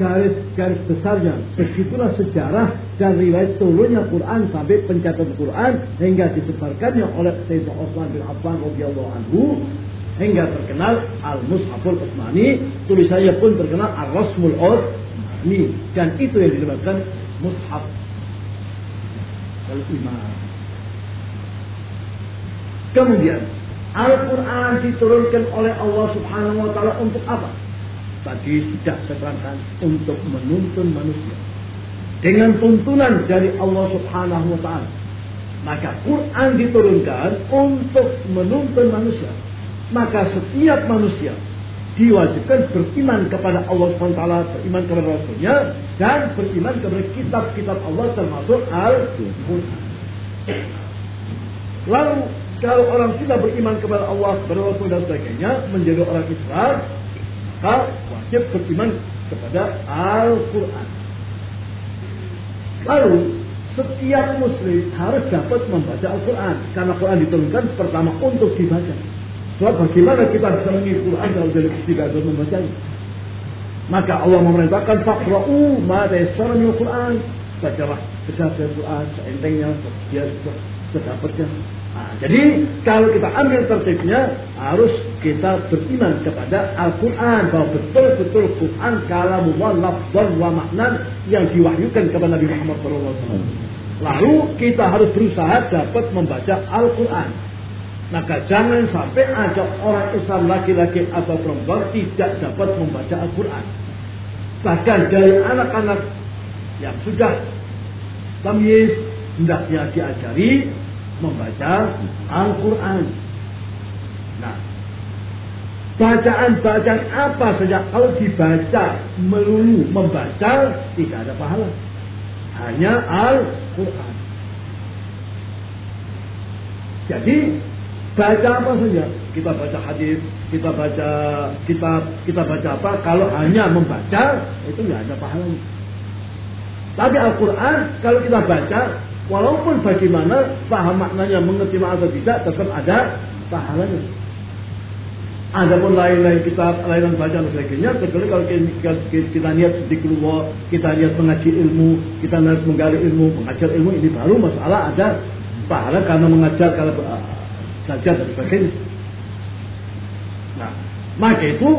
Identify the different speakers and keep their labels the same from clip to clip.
Speaker 1: garis-garis besarnya begitulah sejarah dan riwayat turunnya Quran sampai pencatatan Quran hingga disebarkannya oleh Sayyidina Utsman bin Affan radhiyallahu anhu hingga terkenal Al-Mushaful Utsmani. Tulisannya pun terkenal Al-Rasmul Utsmani. Dan itu yang dinamakan Mushaf. al-Iman kemudian Al-Quran diturunkan oleh Allah Subhanahu wa Ta'ala untuk apa? Tadi sudah saya terangkan untuk menuntun manusia dengan tuntunan dari Allah Subhanahu wa taala. Maka Quran diturunkan untuk menuntun manusia. Maka setiap manusia diwajibkan beriman kepada Allah taala, beriman kepada Rasulnya dan beriman kepada kitab-kitab Allah termasuk Al-Quran. Lalu kalau orang sudah beriman kepada Allah, kepada Rasul dan sebagainya, menjadi orang Islam, wajib beriman kepada Al-Quran. Lalu setiap muslim harus dapat membaca Al-Quran. Karena Quran diturunkan pertama untuk dibaca. Sebab bagaimana kita bisa mengikuti Quran kalau tidak tidak membacanya. Maka Allah memerintahkan fakra'u ma Quran. Bacalah secara Quran, seentengnya, dia sedapatnya. Nah, jadi kalau kita ambil tertibnya harus kita beriman kepada Al-Quran bahwa betul-betul Quran kalamullah lafzan wa maknan yang diwahyukan kepada Nabi Muhammad SAW. Lalu kita harus berusaha dapat membaca Al-Quran. Maka jangan sampai ada orang Islam laki-laki atau perempuan tidak dapat membaca Al-Quran. Bahkan dari anak-anak yang sudah tamyiz hendaknya diajari membaca Al-Quran. Nah, bacaan-bacaan apa saja kalau dibaca melulu membaca tidak ada pahala. Hanya Al-Quran. Jadi baca apa saja kita baca hadis kita baca kitab kita baca apa kalau hanya membaca itu nggak ada pahalanya tapi Al-Quran kalau kita baca Walaupun bagaimana paham maknanya mengerti atau tidak tetap ada pahalanya. Adapun lain-lain kita lain baca dan sebagainya, kecuali kalau kita, kita niat keluar, kita niat mengaji ilmu, kita niat menggali ilmu, mengajar ilmu ini baru masalah ada pahala karena mengajar kalau belajar dan sebagainya. Nah, maka itu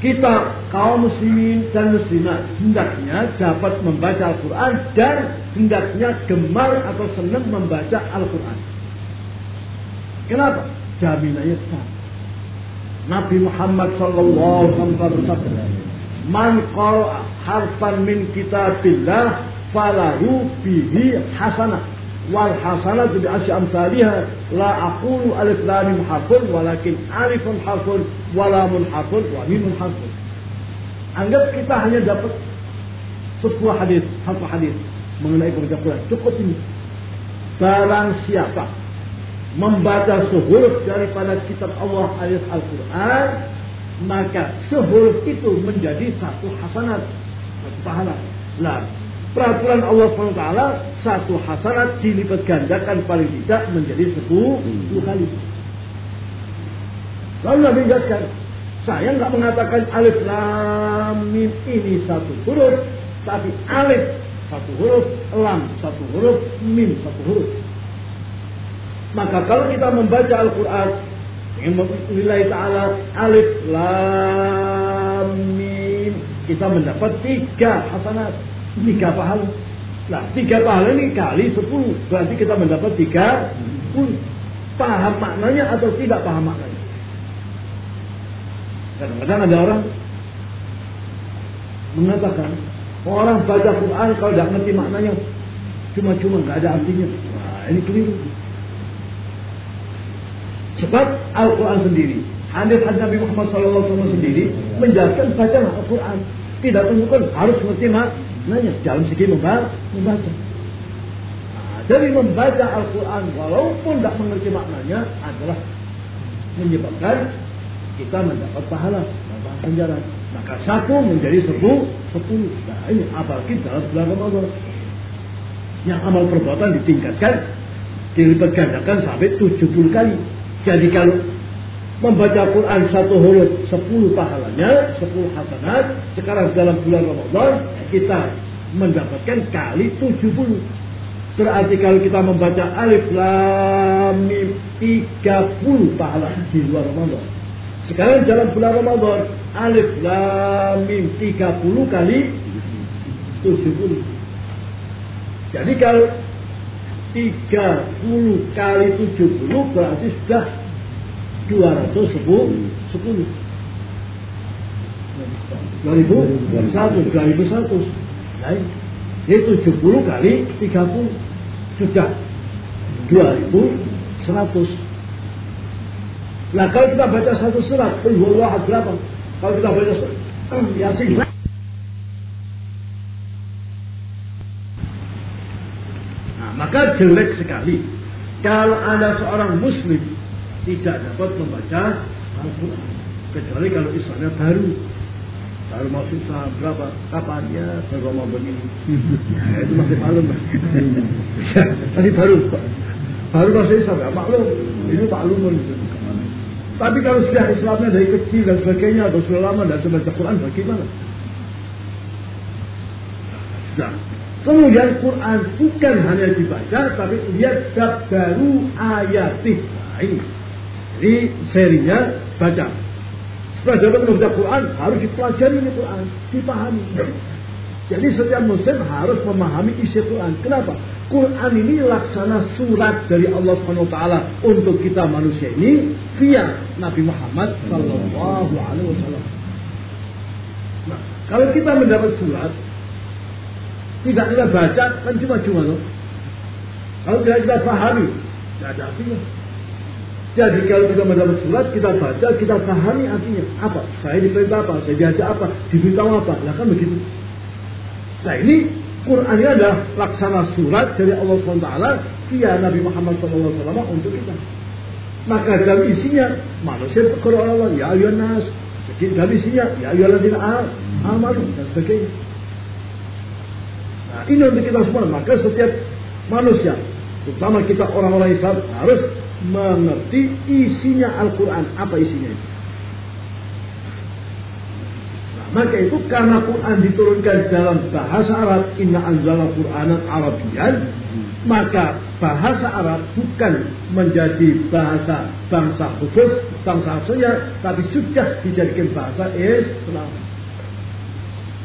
Speaker 1: kita kaum muslimin dan muslimat hendaknya dapat membaca Al-Quran dan hendaknya gemar atau senang membaca Al-Quran. Kenapa? Jaminannya sah. Nabi Muhammad sallallahu alaihi wasallam "Man harfan min kitabillah falahu bihi hasanah." Wal hasanatu bi asy amsalha la aqulu alif lam mim harfun walakin alifun harfun wa lamun anggap kita hanya dapat sebuah hadis satu hadis mengenai Quran cukup ini. Barang siapa membaca sehuruf daripada kitab Allah ayat Al-Quran maka sehuruf itu menjadi satu hasanat satu pahala. Lah peraturan Allah SWT satu hasanat dilipat gandakan paling tidak menjadi sepuluh kali. Lalu Nabi jelaskan, saya nggak mengatakan alif lam mim ini satu huruf, tapi alif satu huruf, lam satu huruf, mim satu huruf. Maka kalau kita membaca Al-Quran dengan nilai ta'ala alif lam mim, kita mendapat tiga hasanat tiga pahala. Nah, tiga pahala ini kali sepuluh. Berarti kita mendapat tiga puluh. Paham maknanya atau tidak paham maknanya? Kadang-kadang ada orang mengatakan orang baca Quran kalau tidak ngerti maknanya cuma-cuma nggak ada artinya. Wah, ini keliru. Sebab Al-Quran sendiri, hadis-hadis Nabi Muhammad SAW sendiri menjelaskan baca Al-Quran. Tidak tunjukkan harus mengerti maknanya maknanya dalam segi membaca. membaca. Nah, membaca Al-Quran walaupun tidak mengerti maknanya adalah menyebabkan kita mendapat pahala, mendapat ganjaran. Maka satu menjadi sepuluh, sepuluh. Nah ini apalagi dalam bulan Ramadan. Yang amal perbuatan ditingkatkan, dilipat gandakan sampai 70 kali. Jadi kalau membaca Quran satu huruf sepuluh pahalanya, sepuluh hasanat. Sekarang dalam bulan Ramadan kita mendapatkan kali tujuh puluh. Berarti kalau kita membaca alif lam mim 30 pahala di luar Ramadan. Sekarang dalam bulan Ramadan alif lam mim 30 kali 70. Jadi kalau 30 kali 70 berarti sudah 210 10. 2001 2001 Lain. Itu 70 kali 30 sudah 2100. Nah kalau kita baca satu surat, Allah berapa? Kalau kita baca surat, Yasin. Nah, maka jelek sekali kalau ada seorang muslim tidak dapat membaca Al-Quran kecuali kalau Islamnya baru. Baru masuk Islam berapa? Kapan? Ya baru Ramadan ini ya, itu masih maklum. Masih baru. Baru masuk Islam. Ya maklum. Ini maklum tapi kalau sudah Islamnya dari kecil dan sebagainya atau sudah lama dan membaca Quran bagaimana nah, kemudian Quran bukan hanya dibaca tapi lihat baru ayat lain jadi serinya baca setelah dapat membaca Quran, harus dipelajari ini Quran, dipahami. Jadi setiap muslim harus memahami isi Quran. Kenapa? Quran ini laksana surat dari Allah Subhanahu wa taala untuk kita manusia ini via Nabi Muhammad sallallahu alaihi wasallam. Nah, kalau kita mendapat surat tidak kita baca kan cuma-cuma loh. Kalau tidak kita pahami, tidak ada artinya. Jadi kalau kita mendapat surat, kita baca, kita pahami artinya apa. Saya diperintah apa, saya diajak apa, diberitahu apa. Nah kan begitu. Nah ini Quran ini adalah laksana surat dari Allah SWT via Nabi Muhammad SAW untuk kita. Maka dalam isinya manusia berkata Allah, ya ayuhan nas. Dalam isinya, ya ayuhan ladina amal dan sebagainya. Nah ini untuk kita semua. Maka setiap manusia, terutama kita orang-orang Islam harus mengerti isinya Al-Quran. Apa isinya itu? Nah, maka itu karena Quran diturunkan dalam bahasa Arab, Inna anzala Quranan Arabian, maka bahasa Arab bukan menjadi bahasa bangsa khusus, bangsa asalnya, tapi sudah dijadikan bahasa Islam.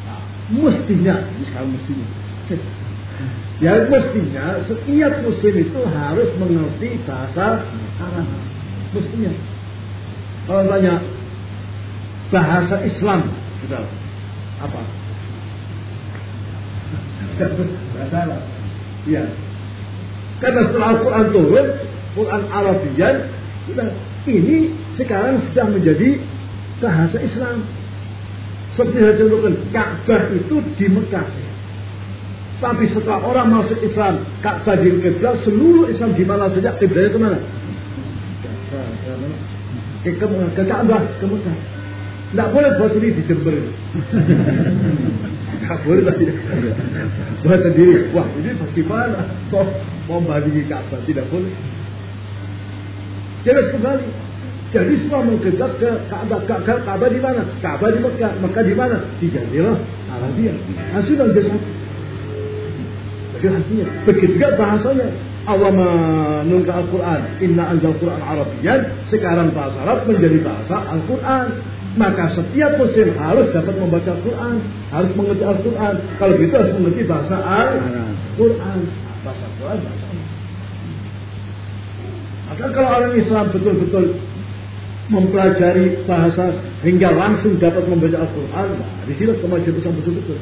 Speaker 1: Nah, mestinya, sekarang mestinya. Ya mestinya setiap muslim itu harus mengerti bahasa Arab. Mestinya. Kalau tanya bahasa Islam, sudah apa? bahasa Arab. Ya. Karena setelah Al-Quran turun, Quran Arabian, sudah ini sekarang sudah menjadi bahasa Islam. Seperti saya contohkan, Ka'bah itu di Mekah. Tapi setelah orang masuk Islam, Ka'bah di kiblat, seluruh Islam di mana saja kiblatnya ke mana? Ke, ke, ke Ka'bah, ke Mekah. Tidak boleh buat sendiri di Jember. Tidak boleh lagi. Buat sendiri. Wah ini festival. Mau, mau bandingi Ka'bah. Tidak boleh. Jelas kembali. Jadi semua mengkiblat ke Ka'bah. Ka'bah di mana? Ka'bah di Mekah. Mekah di mana? Di Jazirah Arabia. Nah, sudah jadi artinya. Begitu juga bahasanya. Allah menurunkan Al-Quran. Inna anjal Quran Arabian. Sekarang bahasa Arab menjadi bahasa Al-Quran. Maka setiap muslim harus dapat membaca Al-Quran. Harus mengerti Al-Quran. Kalau gitu harus mengerti bahasa Al-Quran. Bahasa Al-Quran bahasa Maka kalau orang Islam betul-betul mempelajari bahasa hingga langsung dapat membaca Al-Quran, nah, di sini kemajuan Islam betul-betul.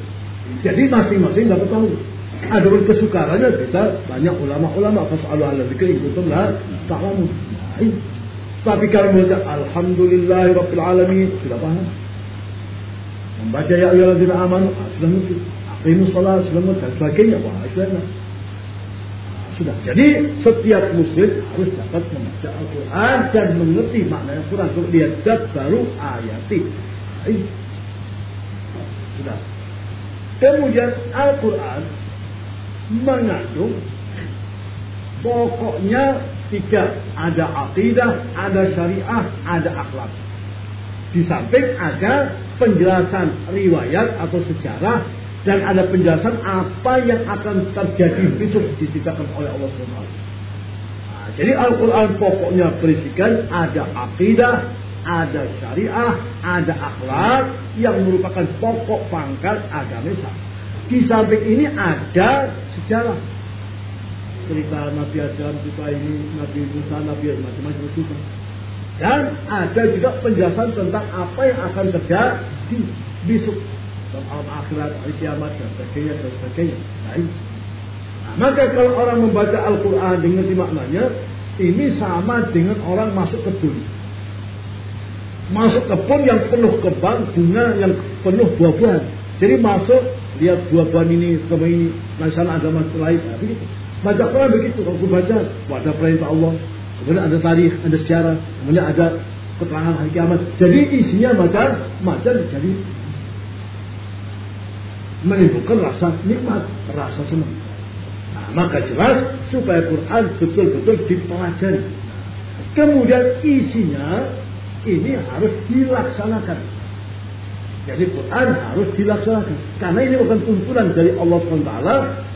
Speaker 1: Jadi masing-masing dapat tahu. Ada kesukarannya bisa banyak ulama-ulama fasalu ala zikri kuntum la ta'lamun. Tapi kalau membaca Alhamdulillah Rabbil Alamin sudah paham. Membaca ya ayyuhalladzina amanu ah, sudah ngerti. Aqimus sudah ngerti dan sebagainya. Wah, sudah sudah. Jadi setiap muslim harus dapat membaca Al-Quran dan mengerti makna Al-Quran. Untuk dia baru ayati. Sudah. Kemudian Al-Quran mengandung pokoknya Tiga, ada akidah, ada syariah, ada akhlak. Di samping ada penjelasan riwayat atau sejarah dan ada penjelasan apa yang akan terjadi besok diceritakan oleh Allah SWT. Nah, jadi Al-Quran pokoknya berisikan ada akidah, ada syariah, ada akhlak yang merupakan pokok pangkal agama Islam. Di samping ini ada sejarah cerita Nabi Adam, cerita ini, Nabi Musa, Nabi macam-macam juga. Dan ada juga penjelasan tentang apa yang akan terjadi besok dalam alam akhirat, hari kiamat dan sebagainya dan sebagainya. Nah, nah, maka kalau orang membaca Al-Quran dengan maknanya, ini sama dengan orang masuk kebun. Masuk kebun yang penuh kebang, bunga yang penuh buah-buahan. Jadi masuk, lihat buah-buahan ini, kebun ini, nah sana ada lain. Nah, begitu. Baca Quran begitu. Kalau baca, ada perintah Allah. Kemudian ada tarikh, ada sejarah. Kemudian ada keterangan hari kiamat. Jadi isinya macam macam jadi menimbulkan rasa nikmat, rasa senang. Nah, maka jelas supaya Quran betul-betul dipelajari. Kemudian isinya ini harus dilaksanakan. Jadi Quran harus dilaksanakan. Karena ini bukan tuntunan dari Allah SWT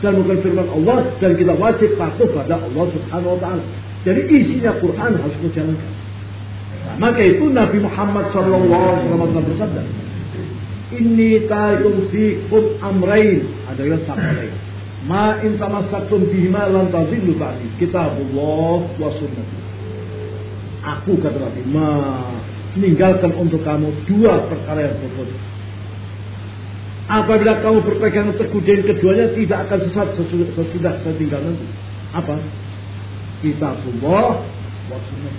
Speaker 1: dan bukan firman Allah dan kita wajib patuh pada Allah Subhanahu Wa. Jadi isinya Quran harus dijalankan. Nah, maka itu Nabi Muhammad SAW bersabda, Ini taikum fikum amrain adalah sabarain. Ma in tamassaktum bihima lan tadillu. Kitabullah wa sunnah. Aku kata Nabi, ma meninggalkan untuk kamu dua perkara yang pokok. Apabila kamu berpegang teguh dan keduanya tidak akan sesat sesudah, sesudah saya tinggal nanti. Apa? Kitabullah wa sunnah.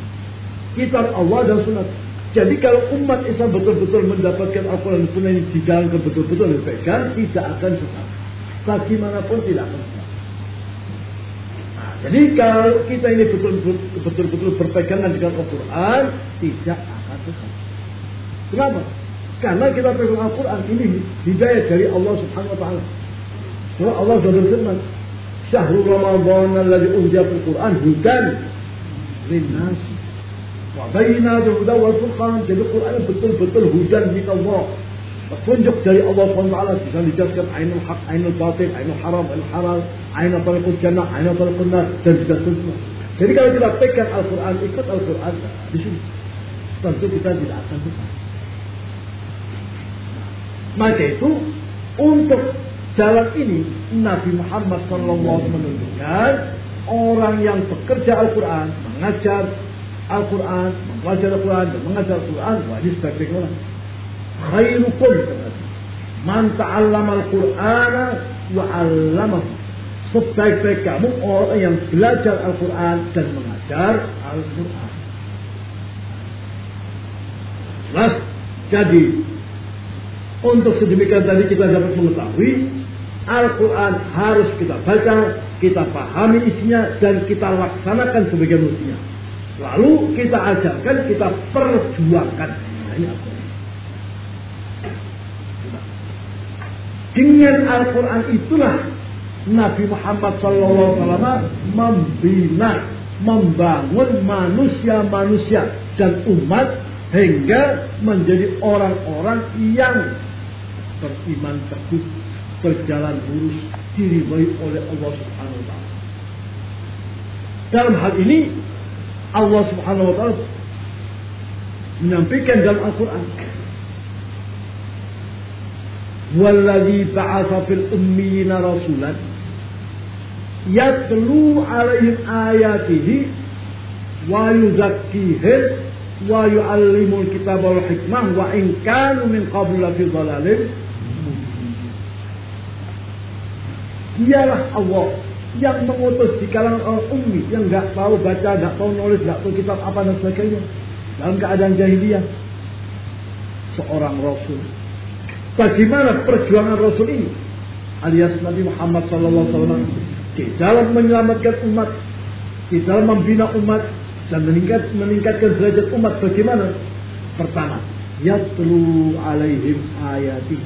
Speaker 1: Kitab Allah dan sunnah. Jadi kalau umat Islam betul-betul mendapatkan Al-Quran Sunnah ini dijalankan betul-betul dipegang, tidak akan sesat. Bagaimanapun tidak akan sesat. Nah, jadi kalau kita ini betul-betul berpegangan dengan Al-Quran, tidak Kenapa? Karena kita pegang Al-Quran ini hidayah dari Allah Subhanahu Wa Taala. Sebab Allah sudah berfirman, Syahrul Ramadan alladhi unzila fil Quran hudan linnas. Wa bayyana huda wal furqan. Jadi Quran betul-betul hudan min Allah. Petunjuk dari Allah SWT bisa dijelaskan ainul haq, ainul batil, ainul haram, ainul halal, ainul tariqul jannah, ainul tariqul nar, dan seterusnya. Jadi kalau kita pegang Al-Quran, ikut Al-Quran, di sini tentu kita tidak akan bisa. Maka itu untuk jalan ini Nabi Muhammad SAW menunjukkan orang yang bekerja Al-Quran, mengajar Al-Quran, mengajar Al-Quran, dan mengajar Al-Quran, wajib sebagai orang. Khairukum man ta'allama Al-Qur'ana wa 'allamahu. Sebaik-baik kamu orang yang belajar Al-Quran dan mengajar Al-Quran. Jelas? Jadi, untuk sedemikian tadi kita dapat mengetahui Al-Quran harus kita baca, kita pahami isinya, dan kita laksanakan sebagai manusia. Lalu kita ajarkan, kita perjuangkan. Nah. Dengan Al-Quran itulah Nabi Muhammad SAW membina, membangun manusia-manusia dan umat hingga menjadi orang-orang yang beriman teguh, berjalan lurus, diridhoi oleh Allah Subhanahu wa taala. Dalam hal ini Allah Subhanahu wa taala menyampaikan dalam Al-Qur'an Walladhi ba'atha fil ummiyina rasulan yatlu alaihim ayatihi wa yuzakkihim wa yu'allimul kitab wal hikmah wa in kanu min qabl fi dhalalin Dialah Allah yang mengutus di kalangan orang ummi yang nggak tahu baca, nggak tahu nulis, nggak tahu kitab apa dan sebagainya dalam keadaan jahiliyah seorang rasul. Bagaimana perjuangan rasul ini? Alias Nabi Muhammad SAW di dalam menyelamatkan umat, di dalam membina umat, dan meningkat, meningkatkan derajat umat bagaimana? Pertama, yatlu alaihim ayati.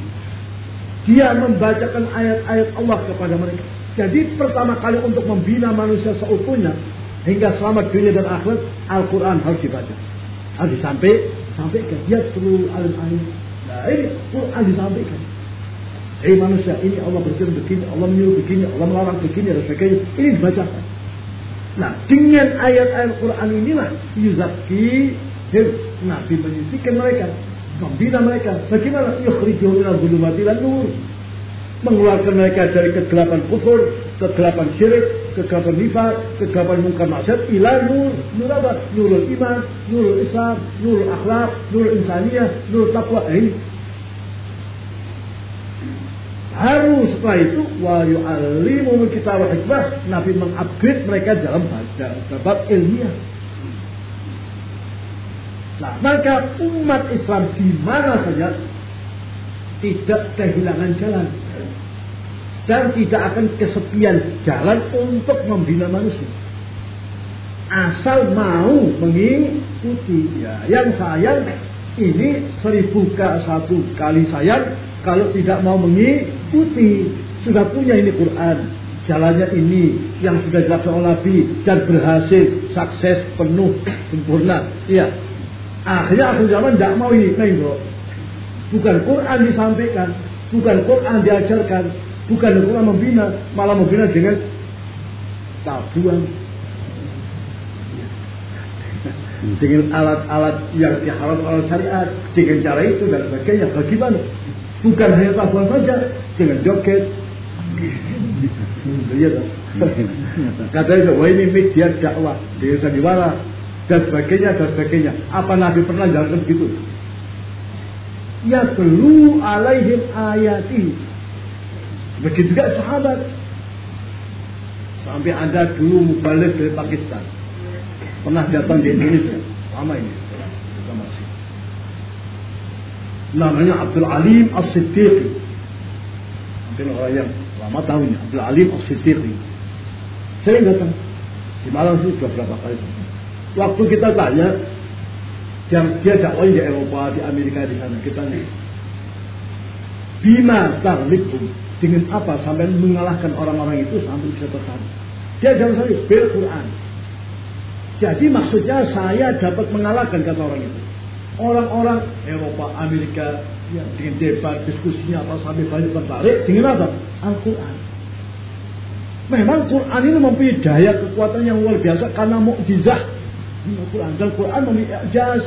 Speaker 1: Dia membacakan ayat-ayat Allah kepada mereka. Jadi pertama kali untuk membina manusia seutuhnya, Hingga selamat dunia dan akhirat Al-Quran harus dibaca. Harus disampaikan. Sampaikan. Ya perlu alim-alim. Nah ini Quran disampaikan. Hei manusia, ini Allah berfirman begini, Allah menyuruh begini, Allah melarang begini, dan sebagainya. Ini dibacakan. Nah, dengan ayat-ayat Quran inilah yuzaki Nabi menyisikan mereka, membina mereka. Bagaimana? Minal zulumati nur mengeluarkan mereka dari kegelapan kufur, kegelapan syirik, kegelapan nifat, kegelapan mungkar maksiat ila nur, nur apa? Nurul iman, nurul Islam, nurul akhlak, nurul insaniyah, nurul taqwa. Eh. Harus setelah itu wa yu'allimu kita wa hikmah Nabi mengupgrade mereka dalam bab ilmiah. Nah, maka umat Islam di mana saja tidak kehilangan jalan dan tidak akan kesepian jalan untuk membina manusia. Asal mau mengikuti. Ya, yang sayang ini seribu ke satu kali sayang kalau tidak mau mengikuti. Sudah punya ini Quran. Jalannya ini yang sudah dilakukan oleh Nabi dan berhasil, sukses, penuh, sempurna. Iya. Akhirnya aku zaman tidak mau ini, nah, Bukan Quran disampaikan, bukan Quran diajarkan, Bukan Quran membina, malah membina dengan tabuan. Dengan alat-alat yang diharam oleh syariat, dengan cara itu dan sebagainya. Bagaimana? Bukan hanya tabuan saja, dengan joget. Iya Katanya, wah ini media dakwah di sandiwara dan sebagainya dan sebagainya. Apa Nabi pernah jalan begitu? Ya perlu alaihim ayati Begitu juga sahabat. Sampai ada dulu mubalik dari Pakistan. Pernah datang di Indonesia. Lama ini. Namanya Abdul Alim As-Siddiqi. Mungkin orang yang lama tahu ini. Abdul Alim As-Siddiqi. Sering datang. Di malam itu sudah berapa kali. Waktu kita tanya, yang dia dakwah di Eropa, di Amerika, di sana. Kita nih. Bima tarlikum dengan apa sampai mengalahkan orang-orang itu sampai bisa bertahan. Dia jangan saya bil Quran. Jadi maksudnya saya dapat mengalahkan kata orang itu. Orang-orang Eropa, Amerika, ya, dengan debat, diskusinya apa sampai banyak tertarik dengan apa? Al-Quran. Memang Quran ini mempunyai daya kekuatan yang luar biasa karena mukjizat. Al-Quran dan Quran mempunyai ijaz.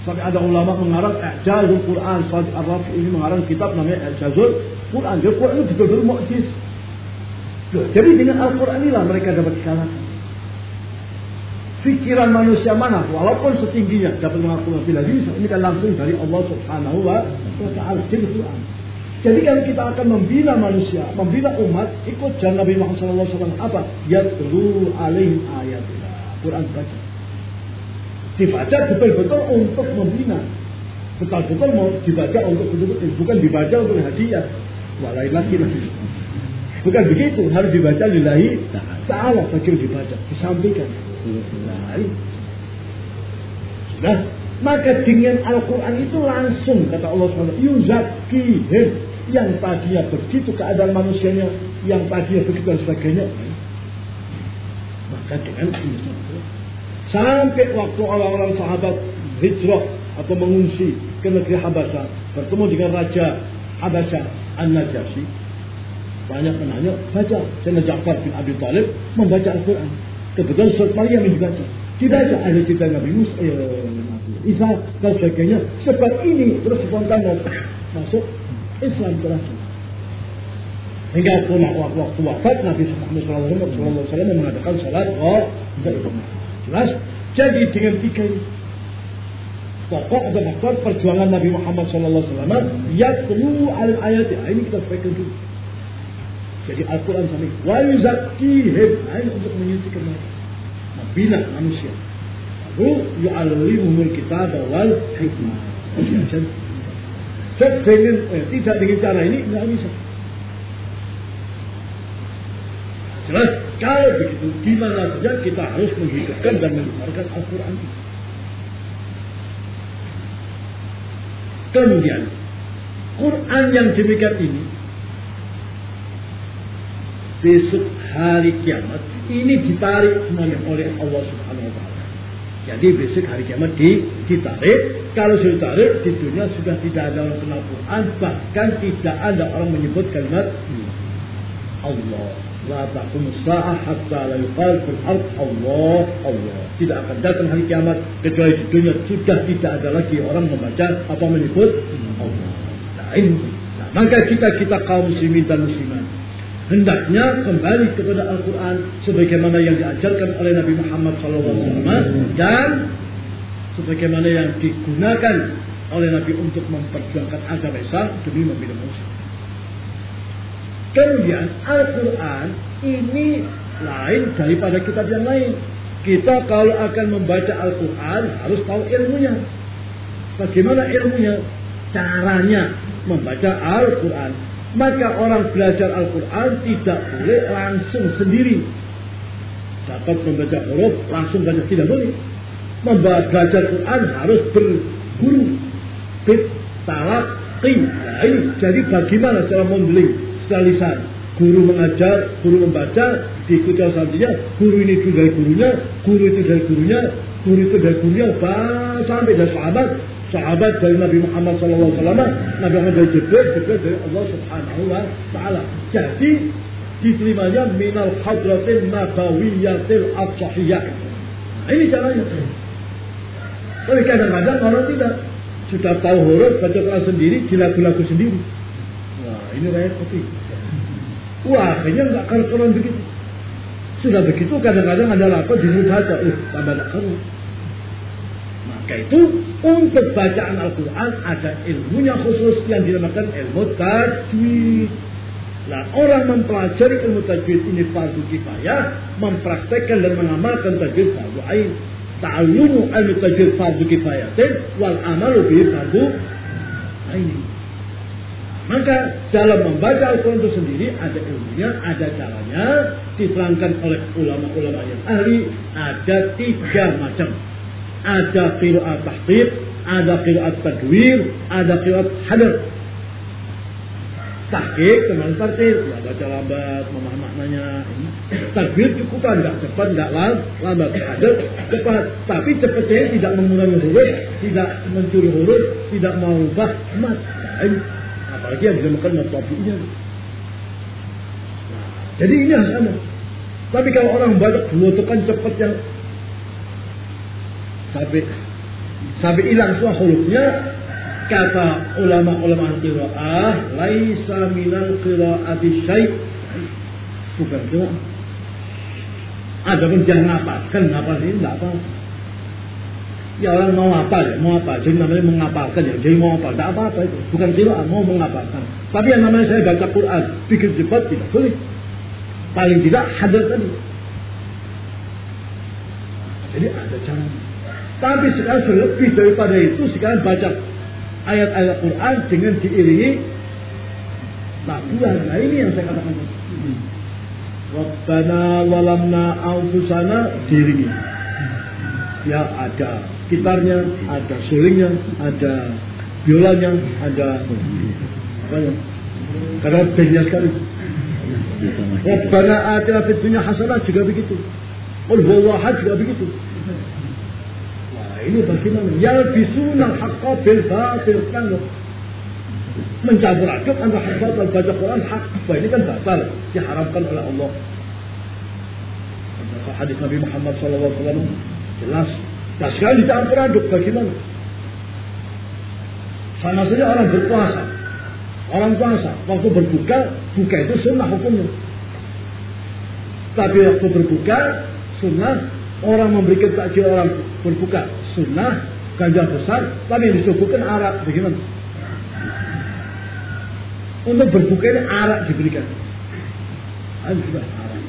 Speaker 1: Sampai ada ulama mengarang Ijazul Quran. Saudi Arab ini mengarang kitab namanya Ijazul Quran. Jadi Quran itu betul-betul mukjiz. Jadi dengan Al-Quran inilah mereka dapat dikalahkan. Fikiran manusia mana, walaupun setingginya dapat mengaku bila bisa. Ini kan langsung dari Allah Subhanahu wa Taala. Jadi Quran. Jadi kalau kita akan membina manusia, membina umat, ikut jalan Nabi Muhammad SAW apa? Yatlu alaihim ayatillah. Quran baca. Dibaca betul-betul untuk membina. Betul-betul mau dibaca untuk betul-betul, bukan dibaca untuk hadiah. Lagi lagi. Bukan begitu, harus dibaca lillahi ta'ala. Bagaimana dibaca, disampaikan. Nah, maka dengan Al-Quran itu langsung kata Allah SWT yuzakihim yang tadinya begitu keadaan manusianya yang tadinya begitu dan sebagainya maka dengan sampai waktu orang-orang sahabat hijrah atau mengungsi ke negeri Habasah bertemu dengan raja Habasah An-Najasyi banyak menanya baca. Sayyidina Ja'far bin Abi Talib membaca Al-Quran. Kebetulan surat Maryam yang dibaca. Dibaca ahli kita Nabi Musa eh, Isa dan sebagainya. Sebab ini terus spontan masuk Islam terakhir hingga waktu, wafat Nabi Muhammad SAW mengadakan salat oh jelas? Jadi dengan tiga ini pokok ada faktor perjuangan Nabi Muhammad SAW ya perlu al ayat ini kita sampaikan dulu jadi Al-Quran sampai wa yuzakkihim ini untuk menyucikan mereka. Membina manusia. Lalu yu'allimumul kitab wal hikmah. Dengan eh, tidak dengan cara ini nggak bisa. Jelas kalau begitu gimana saja kita harus menghidupkan dan mendengarkan Al-Quran itu. Kemudian Quran yang demikian ini besok hari kiamat ini ditarik semuanya oleh Allah Subhanahu wa taala. Jadi besok hari kiamat di, ditarik. Kalau sudah ditarik di dunia sudah tidak ada orang kenal Quran, bahkan tidak ada orang menyebut kalimat Allah. La taqum sa'ah hatta la yuqal fil ard Allah Allah. Tidak akan datang hari kiamat kecuali di dunia sudah tidak ada lagi orang membaca apa menyebut Allah. Nah, ini. Nah, maka kita kita kaum muslimin dan muslimat hendaknya kembali kepada Al-Quran sebagaimana yang diajarkan oleh Nabi Muhammad SAW dan sebagaimana yang digunakan oleh Nabi untuk memperjuangkan agama Islam demi membina manusia. Kemudian Al-Quran ini lain daripada kitab yang lain. Kita kalau akan membaca Al-Quran harus tahu ilmunya. Bagaimana ilmunya? Caranya membaca Al-Quran maka orang belajar Al-Quran tidak boleh langsung sendiri. Dapat membaca huruf langsung baca tidak boleh. Membaca Quran harus berguru. Bit, talak, Nah ini jadi bagaimana cara membeli secara lisan. Guru mengajar, guru membaca, diikuti santrinya, guru ini itu dari gurunya, guru itu dari gurunya, guru itu dari gurunya, sampai dari sahabat, sahabat dari Nabi Muhammad SAW, Nabi Muhammad dari Jibril, Jibril dari Allah Subhanahu wa Ta'ala. Jadi diterimanya minal hadratin nabawiyatil asahiyah. Nah, ini caranya. Tapi kadang-kadang orang tidak sudah tahu huruf baca Quran sendiri, lagu-lagu sendiri. Wah, ini repot. Wah, akhirnya nggak karuan begitu. Sudah begitu kadang-kadang ada lapor di baca, uh, tambah tak karuan. Maka itu untuk bacaan Al-Quran ada ilmunya khusus yang dinamakan ilmu tajwid. Nah, orang mempelajari ilmu tajwid ini fardu kifayah, mempraktekkan dan mengamalkan tajwid fardu ain. Ta'allumu ilmu tajwid fardu kifayatin wal amalu bi fardu ain. Maka dalam membaca Al-Quran itu sendiri ada ilmunya, ada caranya, diterangkan oleh ulama-ulama yang ahli, ada tiga macam ada qiraat tahqiq, ada qiraat tadwir, ada qiraat hadar. Tahqiq teman tartil, ya baca lambat, memahami maknanya. Tadwir cukup tidak cepat, tidak lambat. Hadar cepat, tapi cepatnya tidak mengurangi huruf, tidak mencuri huruf, tidak mengubah mat. Apalagi yang dinamakan matabi'nya. Nah, jadi ini harus ada. Tapi kalau orang banyak butuhkan cepat yang sampai sampai hilang semua hurufnya kata ulama-ulama qiraah laisa minal qiraati syai. Bukan itu. Ada pun jangan ngapalkan ngapal ini enggak apa. Ya orang mau apa ya mau apa? Jadi namanya mengapalkan ya jadi mau apa? Tidak apa apa itu. Bukan qiraah mau mengapalkan tapi yang namanya saya baca Quran pikir cepat tidak boleh. Paling tidak hadir tadi. Jadi ada caranya tapi sekarang lebih daripada itu sekarang baca ayat-ayat Quran dengan diiringi laguan. Nah ini yang saya katakan. Rabbana walamna anfusana diiringi. Ya ada gitarnya, ada sulingnya, ada biolanya, ada ya? Karena banyak sekali. Rabbana atina fid dunya hasanah juga begitu. Qul huwallahu juga begitu ini bagaimana? Yalbisuna haqqa bil batil kan mencampur aduk antara hak batal baca Quran hak ini kan batal diharamkan oleh Allah. Hadis Nabi Muhammad SAW jelas. Nah sekarang dicampur aduk bagaimana? Sama saja orang berpuasa. Orang puasa, waktu berbuka, buka itu sunnah hukumnya. Tapi waktu berbuka, sunnah orang memberikan takjil orang berbuka sunnah ganjar besar tapi disuguhkan arak bagaimana? Untuk berbuka ini arak diberikan. Ayo sudah arak.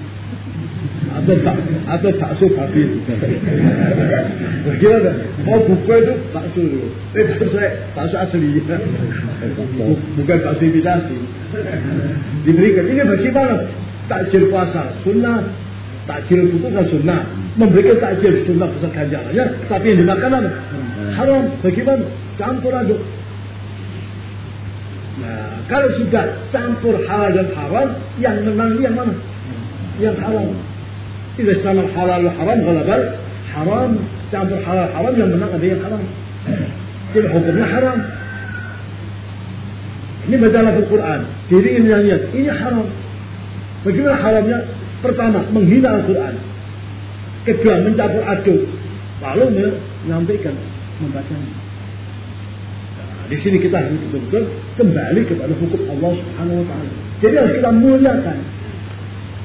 Speaker 1: Atau tak atau bakso babi. Bagaimana? Mau buka itu bakso. Eh bakso bakso asli. Bukan bakso imitasi diberikan. Ini bagaimana? Takjil puasa sunnah takjil itu kan sunnah memberikan takjil sunnah besar ganjarannya, tapi yang dimakan apa? Haram. Bagaimana? Campur aduk. Nah, kalau sudah campur halal dan haram, yang menang yang mana? Yang haram. Tidak sama halal haram galabal haram campur halal haram yang menang ada yang haram. Jadi hukumnya haram. Ini majalah Al-Quran. Diri ini ini haram. Bagaimana haramnya? Pertama, menghina Al-Quran. Kedua, mencampur aduk. Lalu menyampaikan, membacanya. Nah, di sini kita harus betul-betul kembali kepada hukum Allah Subhanahu wa taala. Jadi harus kita muliakan.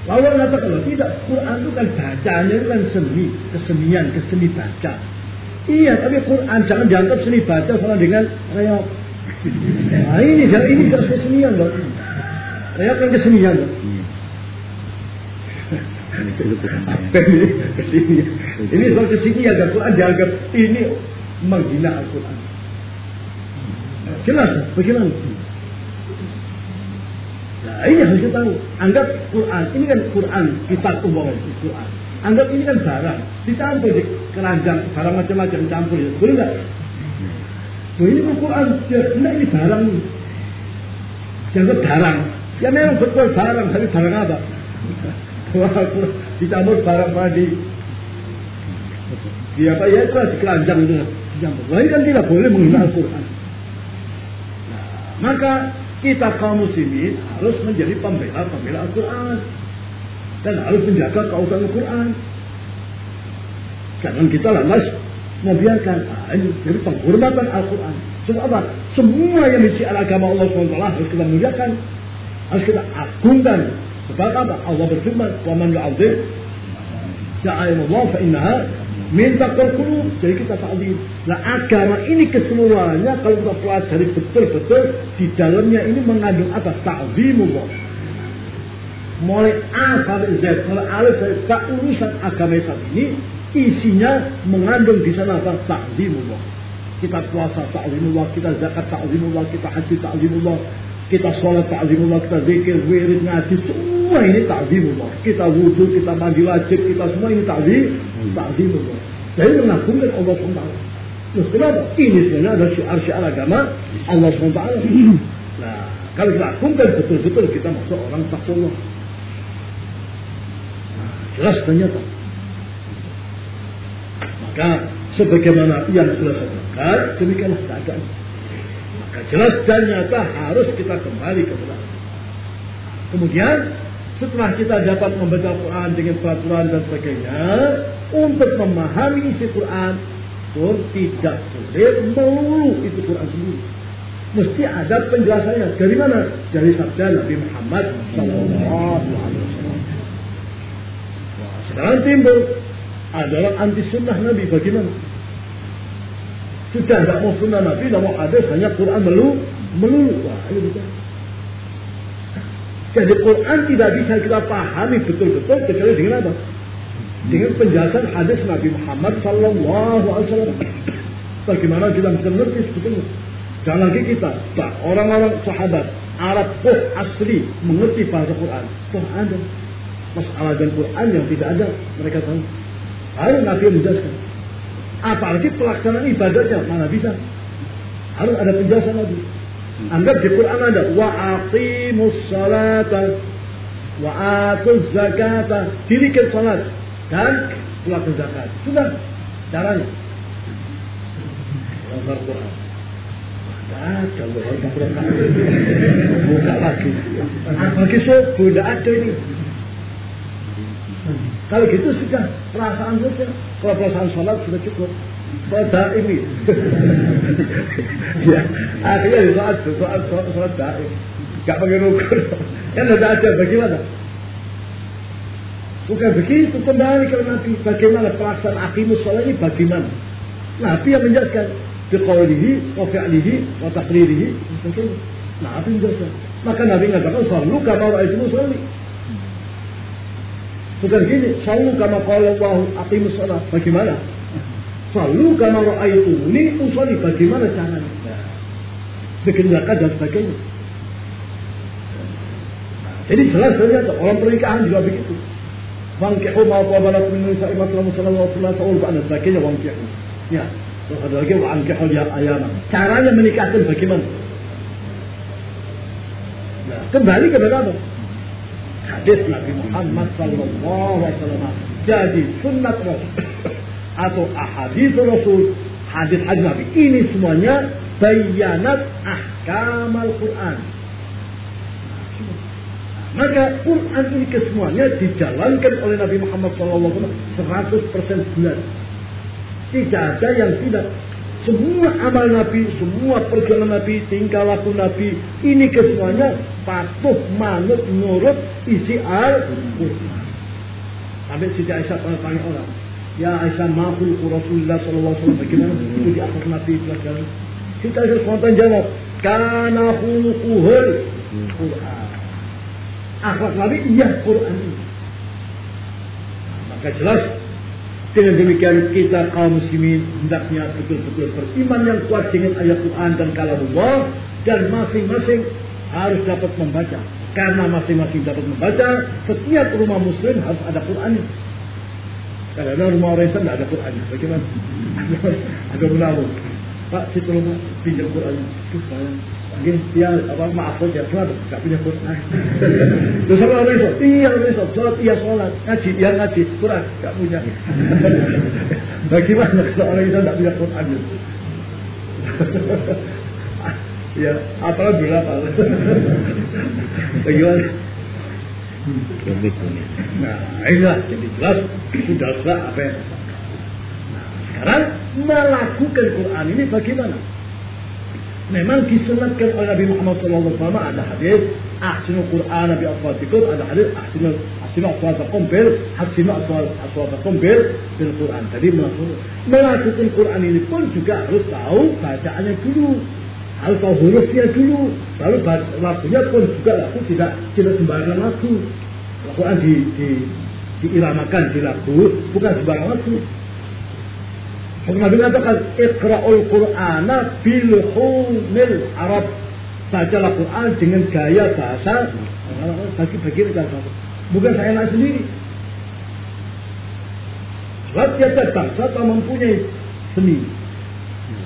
Speaker 1: Lalu mengatakan kalau tidak, Quran itu kan bacanya itu kan seni, kesenian, keseni baca. Iya, tapi Quran jangan dianggap seni baca sama dengan reok. Nah ini, ini kesenian loh. Reok kan kesenian loh. Ini ke sini? Ini soal ke sini Quran dianggap ini menghina Al-Quran. Jelas, bagaimana? Nah, ini harus kita tahu. Anggap Quran, ini kan Quran, kita umum Quran. Anggap ini kan barang, dicampur di keranjang, barang macam-macam campur. Ya. Boleh nggak? Nah, ini kan Quran, ya, enggak ini barang. Dianggap barang. Ya memang betul barang, tapi barang apa? Dicampur barang padi. Ya apa ya itu di keranjang itu dicampur. Nah, kan tidak boleh menghina Al-Quran. Nah, maka kita kaum muslimin harus menjadi pembela-pembela Al-Quran dan harus menjaga kausan Al-Quran. Jangan kita lantas membiarkan ah, ini jadi penghormatan Al-Quran. Apa? Semua yang misi agama Allah SWT harus kita muliakan, harus kita agungkan. Sebab apa? Allah berfirman, "Wa man yu'adzim Allah fa minta qulub. Jadi kita ta'zim. Nah agama ini keseluruhannya kalau kita pelajari betul-betul di dalamnya ini mengandung apa? Ta'zimullah. Mulai A sampai Z, mulai alif sampai tak urusan agama Islam ini isinya mengandung di sana apa? Ta'zimullah. Kita puasa ta'zimullah, kita zakat ta'zimullah, kita haji ta'zimullah, kita sholat ta'zimullah, kita zikir, wirid, ngaji, semua ini ta'zimullah. Kita wudhu, kita mandi wajib, kita semua ini ta'zim, ta'zimullah. Jadi mengagumkan Allah SWT. Terus kenapa? Ini sebenarnya adalah syiar-syiar agama Allah SWT. Nah, kalau kita agungkan betul-betul kita masuk orang takwa. Nah, jelas ternyata. Maka sebagaimana yang sudah saya katakan, demikianlah keadaan. Maka jelas dan nyata harus kita kembali ke belakang. Kemudian setelah kita dapat membaca Quran dengan peraturan dan sebagainya, untuk memahami isi Quran pun tidak boleh melulu itu Quran sendiri. Mesti ada penjelasannya. Dari mana? Dari sabda Nabi Muhammad Sallallahu Alaihi Wasallam. Sekarang timbul adalah anti sunnah Nabi. Bagaimana? Sudah tidak mau sunnah Nabi, tidak mau ada hanya Quran melulu, melulu. Wah, ini. Jadi Quran tidak bisa kita pahami betul-betul kecuali dengan apa? Dengan penjelasan hadis Nabi Muhammad Sallallahu Alaihi Wasallam. Bagaimana kita bisa mengerti sebetulnya? Jangan lagi kita, orang-orang sahabat Arab pun asli mengerti bahasa Quran. Toh ada masalah dan Quran yang tidak ada mereka tahu. Harus Nabi menjelaskan. Apalagi pelaksanaan ibadahnya mana bisa? Harus ada penjelasan lagi. Anggap di Quran ada wa aqimus salata wa atuz zakata. Dirikan salat dan keluarga zakat. Sudah caranya. Al Quran. Ada Quran. Buka lagi. Apalagi subuh tidak ada ini. Kalau gitu sudah perasaan saja. Kalau perasaan sholat sudah cukup. Sholat ini. ya, akhirnya sholat, sholat, sholat, sholat daim. Gak pakai rukun. Kan ada aja bagaimana? Bukan begitu, kembali ke Nabi. Bagaimana pelaksanaan akimus sholat ini bagaimana? Nabi yang menjelaskan. Biqawlihi, wa fi'lihi, wa takririhi. Nabi menjelaskan. Maka Nabi mengatakan, Sallu kama ra'aitu sholat. Bukan gini, selalu kama qala Allah aqimus salat. Bagaimana? Selalu kama ra'aitu ini usolli bagaimana caranya? Bikin zakat dan sebagainya. Jadi jelas saja orang pernikahan juga begitu. Wangkihu ma qabala min nisa'i maslamu sallallahu alaihi wasallam dan sebagainya wangkihu. Ya. Terus ada lagi wangkihu ya ayana. Caranya menikahkan bagaimana? Nah, kembali kepada apa? Hadis Nabi Muhammad Sallallahu Alaihi Wasallam Jadi sunnat Rasul atau ahadis Rasul, hadis hadis Nabi ini semuanya bayanat ahkam Al-Quran. Maka Quran ini kesemuanya dijalankan oleh Nabi Muhammad SAW 100% bulan. Tidak ada yang tidak. Semua amal Nabi, semua perjalanan Nabi, tingkah laku Nabi, ini kesemuanya patuh, manut, nurut isi Al-Quran. Sampai Siti Aisyah pernah tanya orang, Ya Aisyah mahul Rasulullah SAW bagaimana itu di akhir Nabi pelajaran. Siti Aisyah spontan jawab, Kana hulukuhul Quran. Akhlak Nabi iya Quran. Maka jelas dengan demikian kita kaum muslimin hendaknya betul-betul beriman yang kuat dengan ayat Quran dan kalamullah dan masing-masing harus dapat membaca. Karena masing-masing dapat membaca, setiap rumah muslim harus ada Quran. Karena rumah orang Islam tidak ada Quran. Bagaimana? ada menabung. Pak, situ rumah pinjam Quran. Itu sayang. Mungkin dia apa maaf saja, kenapa tak punya Quran? Terus sama orang Islam, iya orang Islam, sholat iya sholat, ngaji iya ngaji, Quran tak punya. Bagaimana kalau orang Islam tak punya Quran? ya, apalah berapa? Bagaimana? Nah, inilah jadi jelas sudah apa yang Nah, sekarang melakukan Quran ini bagaimana? Memang disunatkan oleh Nabi Muhammad SAW ada hadis ahsinu Quran Nabi aswatikum ada hadis ahsinu ahsinu aswatakum bil ahsinu aswatakum bil bil Quran. Tadi melakukan Quran ini pun juga harus tahu bacaannya dulu. Harus tahu hurufnya dulu. Lalu lagunya pun juga lagu tidak tidak sembarangan lagu. Al-Quran di, di, diiramakan di lagu bukan sembarangan lagu. Nabi mengatakan Iqra'ul Qur'ana bil humil Arab. Bacalah Quran dengan gaya bahasa bagi-bagi bahasa. Bukan saya nak sendiri. Sebab tiap bangsa tak mempunyai seni.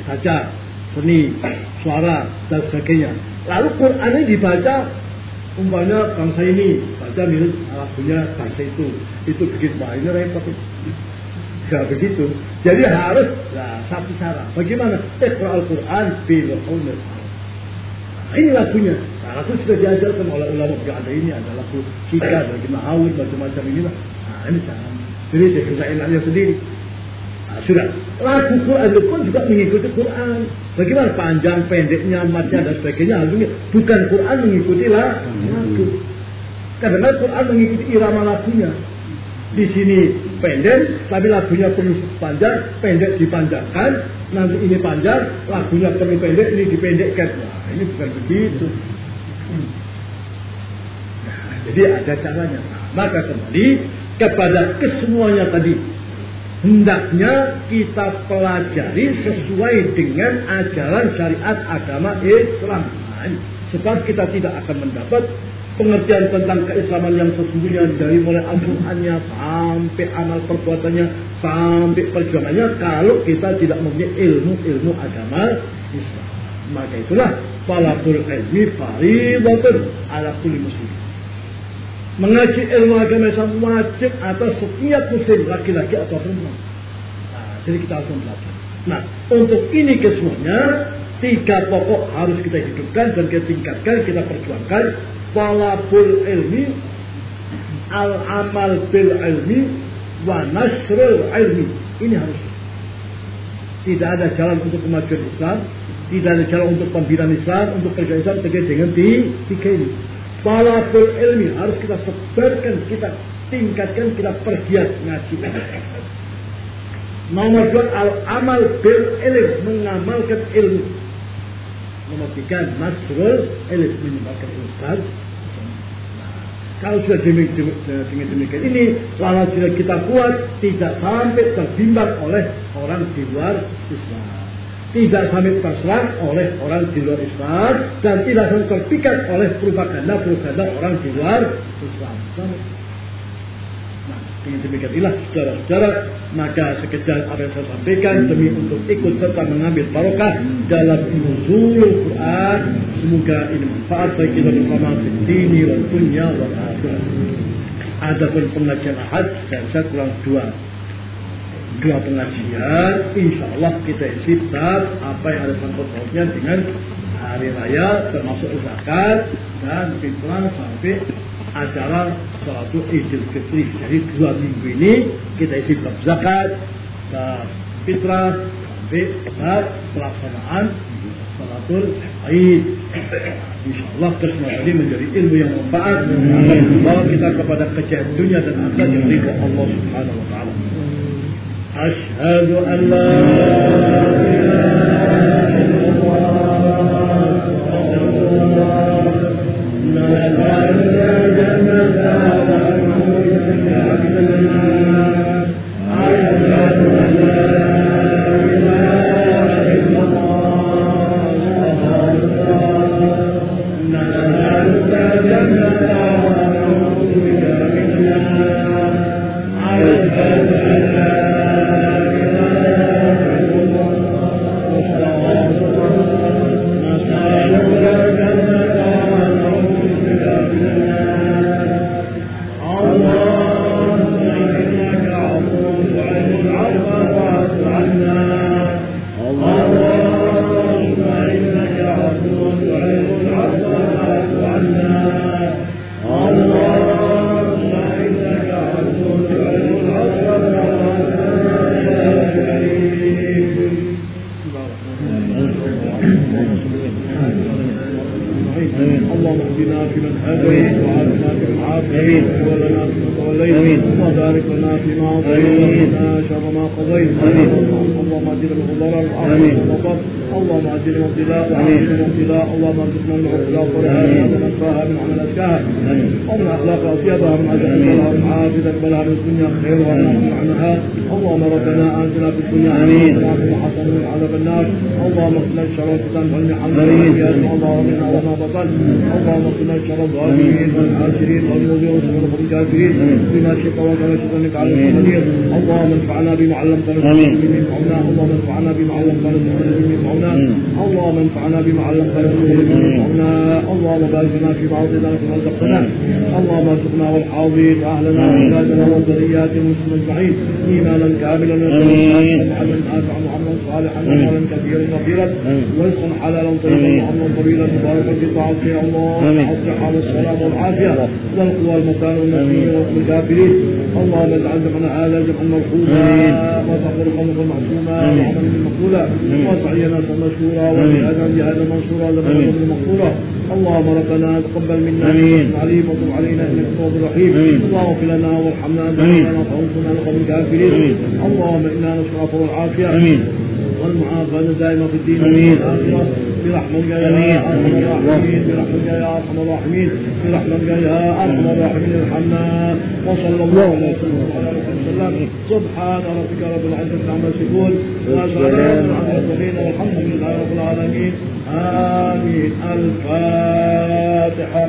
Speaker 1: Saja, seni, suara, dan sebagainya. Lalu Quran ini dibaca umpamanya bangsa ini baca milik lagunya bangsa itu itu begitu ini repot Gak begitu. Jadi harus nah, satu cara. Bagaimana? Iqra Al-Quran bil. Nah, ini lagunya. Nah, lagu sudah diajarkan oleh ulama juga ada ini ada lagu Kika, bagi Mahawud, macam-macam ini lah. Nah, ini cara. Jadi saya kerjain sendiri. Nah, sudah. Lagu Quran itu pun juga mengikuti Quran. Bagaimana panjang, pendeknya, matnya dan sebagainya. Lagunya. Bukan Quran mengikuti lah lagu. Karena Quran mengikuti irama lagunya di sini pendek, tapi lagunya perlu panjang, pendek dipanjangkan, nanti ini panjang, lagunya perlu pendek, ini dipendekkan. Nah, ini bukan begitu. Nah, jadi ada caranya. Nah, maka kembali kepada kesemuanya tadi. Hendaknya kita pelajari sesuai dengan ajaran syariat agama Islam. Nah, sebab kita tidak akan mendapat pengertian tentang keislaman yang sesungguhnya dari mulai Al-Qur'annya sampai amal perbuatannya sampai perjuangannya kalau kita tidak mempunyai ilmu-ilmu agama Islam. Maka itulah talabul ilmi faridatun ala kulli muslim. Mengaji ilmu agama Islam wajib atas setiap muslim laki-laki atau perempuan. Nah, jadi kita harus belajar. Nah, untuk ini kesemuanya tiga pokok harus kita hidupkan dan kita tingkatkan, kita perjuangkan. Talabul ilmi al amal bil ilmi wa nasrul ilmi. Ini harus. Tidak ada jalan untuk kemajuan Islam tidak ada jalan untuk pembinaan Islam untuk kerja Islam terkait dengan tiga ini talabul ilmi harus kita sebarkan kita tingkatkan kita pergiat ngaji. Nomor dua al amal bil ilm mengamalkan ilmu Tiga, masrul elit menyebabkan instan. Kalau sudah demikian, demikian ini, lalu sudah kita kuat, tidak sampai terbimbang oleh orang di luar Islam. Tidak sampai terserang oleh orang di luar Islam. Dan tidak sampai terpikat oleh propaganda-propaganda orang di luar Islam. Dengan demikian inilah saudara-saudara, maka sekedar apa yang saya sampaikan demi untuk ikut serta mengambil barokah dalam nuzul Quran. Semoga ini manfaat bagi kita bersama di sini dan dunia wa akhirat. Adapun pengajian ahad saya kurang dua dua pengajian, insya Allah kita isi bab apa yang ada sangkut pautnya dengan hari raya termasuk zakat dan fitrah sampai acara sholat idul fitri. Jadi dua minggu ini kita isi bab zakat, bab fitrah sampai bab pelaksanaan sholatul id. Insya Allah semua tadi menjadi ilmu yang manfaat membawa kita kepada kejayaan dunia dan akhirat yang ridho Allah Subhanahu wa taala. أشهد أن لا فيمن توليت وبارك لنا فيما اعطيت وقنا شر ما قضيت اللهم اجر الغضر العظيم والبطر اللهم اجر الابتلاء وعافنا الابتلاء. اللهم ارزقنا من الابتلاء صالحا ومن اكرهها من عمل اشكاها ومن اخلاق اطيبها من أجل اقبلها من عافيه اقبلها من الدنيا خيرها ونعم عنها اللهم ربنا آتنا في الدنيا حسنة وفي حسنة من عذاب النار. اللهم اغفر شر الفتن والنعم اللهم منا وما بطن اللهم اغفر شر الظالمين والحاسدين والمؤمنين وشر الكافرين بما شئت وكما شئت انك على قدير اللهم انفعنا بما علمتنا اللهم انفعنا بما علمتنا اللهم انفعنا بما علمتنا اللهم بارك لنا في بعضنا وفيما رزقتنا اللهم ارزقنا والحاضرين واهلنا واولادنا وذرياتنا المسلمين اجمعين ايمانا كاملا وعملا نافعا وعملا صالحا وعملا كثيرا كثيرا ورزقا حلالا طيبا وعملا طويلا مباركا في طاعتك يا الله. الصحه والسلام والعافية. والقوى المكان والنبي وقم الكافرين. اللهم اجعل جمعنا هذا جمعا مرحوما. وتفرقا معصوما وعملا مقبولا. وسعينا مشكورا. وجهادا جهادا منصورا. ذنبا مغفورا اللهم ربنا تقبل منا. آمين. عليم. وتب علينا إنك تواب رحيم اللهم اغفر لنا وارحمنا. انت لنا فانصرنا لقوم الكافرين. اللهم إنا نسالك والعافيه آمين. والمعافاة دائما في الدين. آمين. برحمتك يا الراحمين برحمتك يا أرحم الراحمين. برحمتك يا أرحم الراحمين. ارحمنا وصلى الله على سيدنا وسلم. سبحان ربك رب العزة عما يصفون. وسلام على المرسلين. والحمد لله رب العالمين. آمين. الفاتحة.